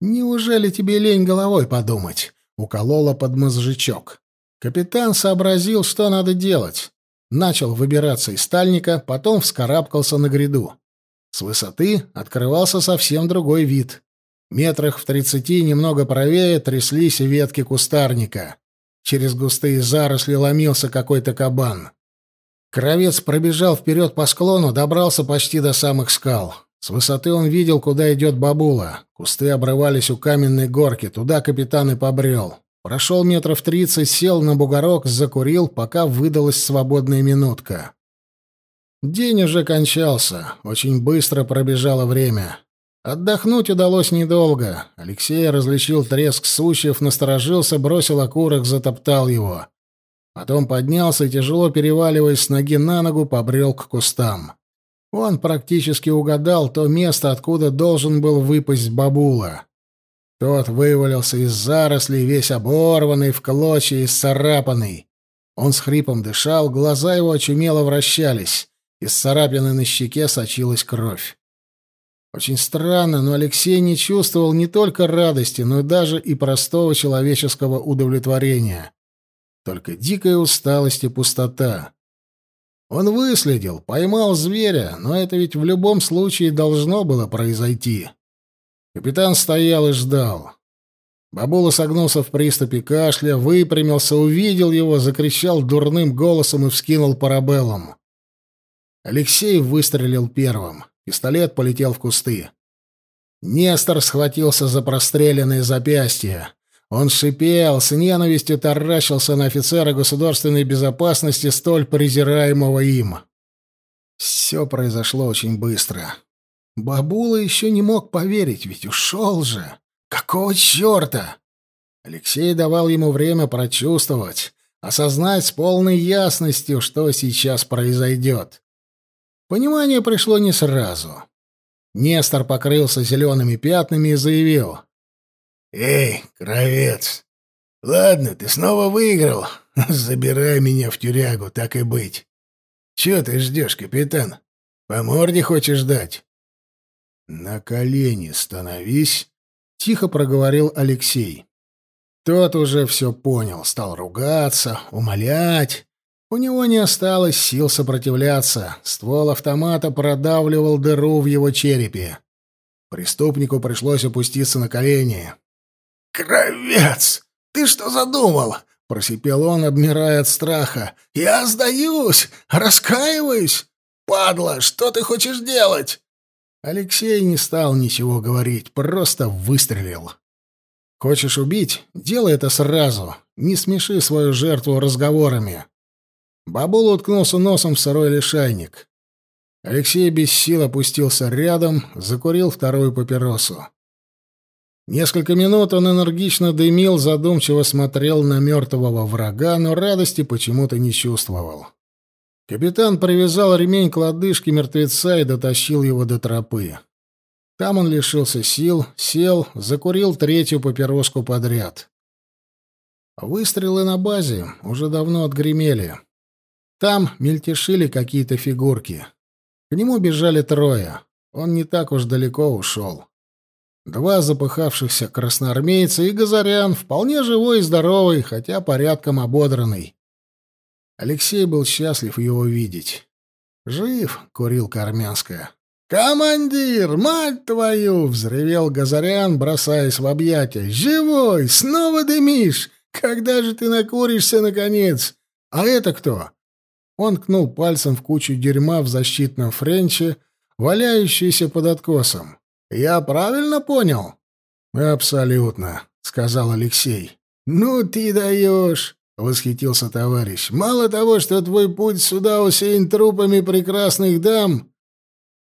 «Неужели тебе лень головой подумать?» — уколола под мозжечок. Капитан сообразил, что надо делать. Начал выбираться из стальника, потом вскарабкался на гряду. С высоты открывался совсем другой вид. Метрах в тридцати немного правее тряслись ветки кустарника. Через густые заросли ломился какой-то кабан. Кровец пробежал вперед по склону, добрался почти до самых скал. С высоты он видел, куда идет бабула. Кусты обрывались у каменной горки, туда капитан и побрел. Прошел метров тридцать, сел на бугорок, закурил, пока выдалась свободная минутка. День уже кончался, очень быстро пробежало время. Отдохнуть удалось недолго. Алексей различил треск сучьев, насторожился, бросил окурок, затоптал его. Потом поднялся и, тяжело переваливаясь с ноги на ногу, побрел к кустам. Он практически угадал то место, откуда должен был выпасть бабула. Тот вывалился из зарослей, весь оборванный, в клочья и сцарапанный. Он с хрипом дышал, глаза его очумело вращались. Из царапины на щеке сочилась кровь. Очень странно, но Алексей не чувствовал не только радости, но даже и простого человеческого удовлетворения. Только дикая усталость и пустота. Он выследил, поймал зверя, но это ведь в любом случае должно было произойти. Капитан стоял и ждал. Бабула согнулся в приступе кашля, выпрямился, увидел его, закричал дурным голосом и вскинул парабеллум. Алексей выстрелил первым. Пистолет полетел в кусты. Нестор схватился за простреленные запястья. Он шипел, с ненавистью таращился на офицера государственной безопасности, столь презираемого им. Все произошло очень быстро. Бабула еще не мог поверить, ведь ушел же. Какого черта? Алексей давал ему время прочувствовать, осознать с полной ясностью, что сейчас произойдет. Понимание пришло не сразу. Нестор покрылся зелеными пятнами и заявил. «Эй, кровец! Ладно, ты снова выиграл. Забирай меня в тюрягу, так и быть. Чего ты ждешь, капитан? По морде хочешь дать?» «На колени становись», — тихо проговорил Алексей. Тот уже все понял, стал ругаться, умолять, у него не осталось сил сопротивляться. Ствол автомата продавливал дыру в его черепе. Преступнику пришлось опуститься на колени. «Кровец! Ты что задумал?» — просипел он, обмирая от страха. «Я сдаюсь! Раскаиваюсь! Падла, что ты хочешь делать?» Алексей не стал ничего говорить, просто выстрелил. «Хочешь убить? Делай это сразу. Не смеши свою жертву разговорами. Бабула уткнулся носом в сырой лишайник. Алексей без сил опустился рядом, закурил вторую папиросу. Несколько минут он энергично дымил, задумчиво смотрел на мертвого врага, но радости почему-то не чувствовал. Капитан привязал ремень к лодыжке мертвеца и дотащил его до тропы. Там он лишился сил, сел, закурил третью папироску подряд. Выстрелы на базе уже давно отгремели. Там мельтешили какие-то фигурки. К нему бежали трое. Он не так уж далеко ушел. Два запыхавшихся красноармейца и Газарян, вполне живой и здоровый, хотя порядком ободранный. Алексей был счастлив его видеть. «Жив!» — курилка армянская. «Командир, мать твою!» — взревел Газарян, бросаясь в объятия. «Живой! Снова дымишь! Когда же ты накуришься, наконец? А это кто?» Он ткнул пальцем в кучу дерьма в защитном френче, валяющейся под откосом. «Я правильно понял?» «Абсолютно», — сказал Алексей. «Ну ты даешь!» — восхитился товарищ. «Мало того, что твой путь сюда усеян трупами прекрасных дам...»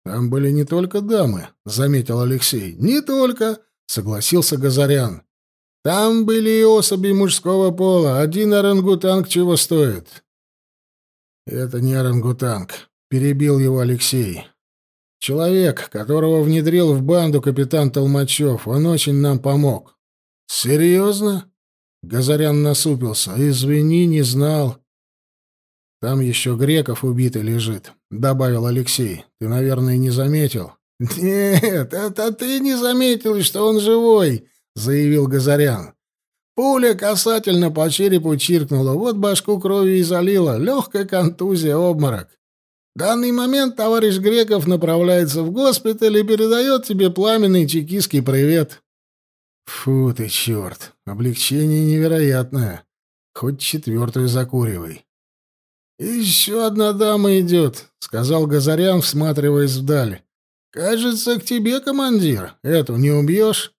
«Там были не только дамы», — заметил Алексей. «Не только», — согласился Газарян. «Там были и особи мужского пола. Один орангутанг чего стоит. «Это не орангутанг», — перебил его Алексей. «Человек, которого внедрил в банду капитан Толмачев, он очень нам помог». «Серьезно?» — Газарян насупился. «Извини, не знал». «Там еще Греков убитый лежит», — добавил Алексей. «Ты, наверное, не заметил». «Нет, это ты не заметил, что он живой», — заявил Газарян. Пуля касательно по черепу чиркнула, вот башку кровью и залила. Легкая контузия, обморок. В данный момент товарищ Греков направляется в госпиталь и передает тебе пламенный чекистский привет. Фу ты, черт, облегчение невероятное. Хоть четвертую закуривай. «Еще одна дама идет», — сказал Газарян, всматриваясь вдаль. «Кажется, к тебе, командир. Эту не убьешь?»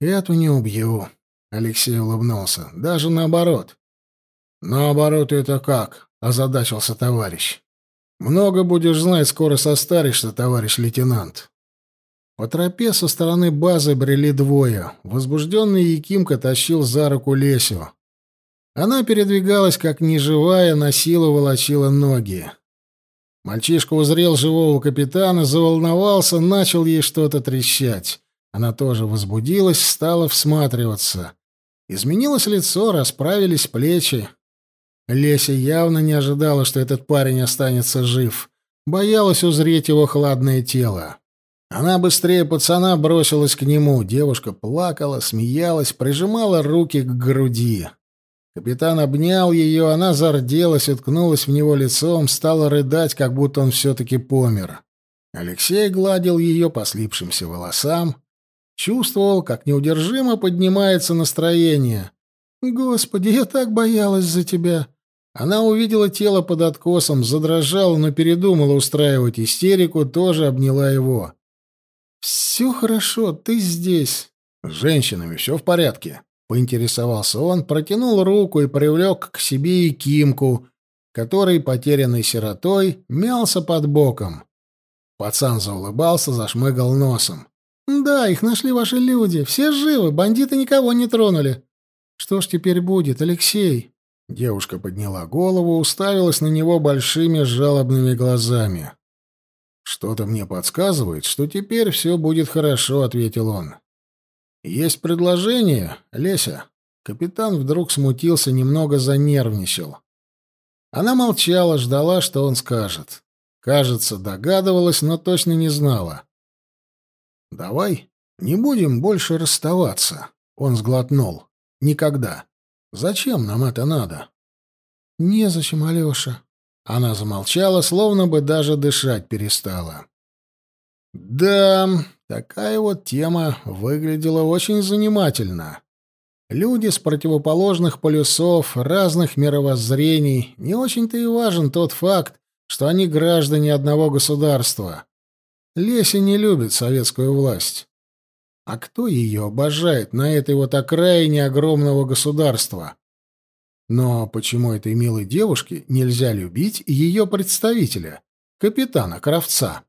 «Эту не убью», Алексей улыбнулся. «Даже наоборот». «Наоборот это как?» — озадачился товарищ. «Много будешь знать, скоро состаришься, товарищ лейтенант». По тропе со стороны базы брели двое. Возбужденный Якимка тащил за руку Лесю. Она передвигалась, как неживая, на силу волочила ноги. Мальчишка узрел живого капитана, заволновался, начал ей что-то трещать. Она тоже возбудилась, стала всматриваться. Изменилось лицо, расправились плечи. Леся явно не ожидала, что этот парень останется жив. Боялась узреть его хладное тело. Она быстрее пацана бросилась к нему. Девушка плакала, смеялась, прижимала руки к груди. Капитан обнял ее, она зарделась, уткнулась в него лицом, стала рыдать, как будто он все-таки помер. Алексей гладил ее по слипшимся волосам, чувствовал, как неудержимо поднимается настроение. «Господи, я так боялась за тебя!» Она увидела тело под откосом, задрожала, но передумала устраивать истерику, тоже обняла его. «Все хорошо, ты здесь». «С женщинами все в порядке?» Поинтересовался он, протянул руку и привлек к себе и Кимку, который, потерянный сиротой, мялся под боком. Пацан заулыбался, зашмыгал носом. «Да, их нашли ваши люди. Все живы, бандиты никого не тронули. Что ж теперь будет, Алексей?» Девушка подняла голову, уставилась на него большими жалобными глазами. «Что-то мне подсказывает, что теперь все будет хорошо», — ответил он. «Есть предложение, Леся?» Капитан вдруг смутился, немного занервничал. Она молчала, ждала, что он скажет. Кажется, догадывалась, но точно не знала. «Давай не будем больше расставаться», — он сглотнул. «Никогда. Зачем нам это надо?» «Незачем, Алеша». Она замолчала, словно бы даже дышать перестала. «Да, Такая вот тема выглядела очень занимательно. Люди с противоположных полюсов, разных мировоззрений, не очень-то и важен тот факт, что они граждане одного государства. Леся не любит советскую власть. А кто ее обожает на этой вот окраине огромного государства? Но почему этой милой девушке нельзя любить ее представителя, капитана Кравца?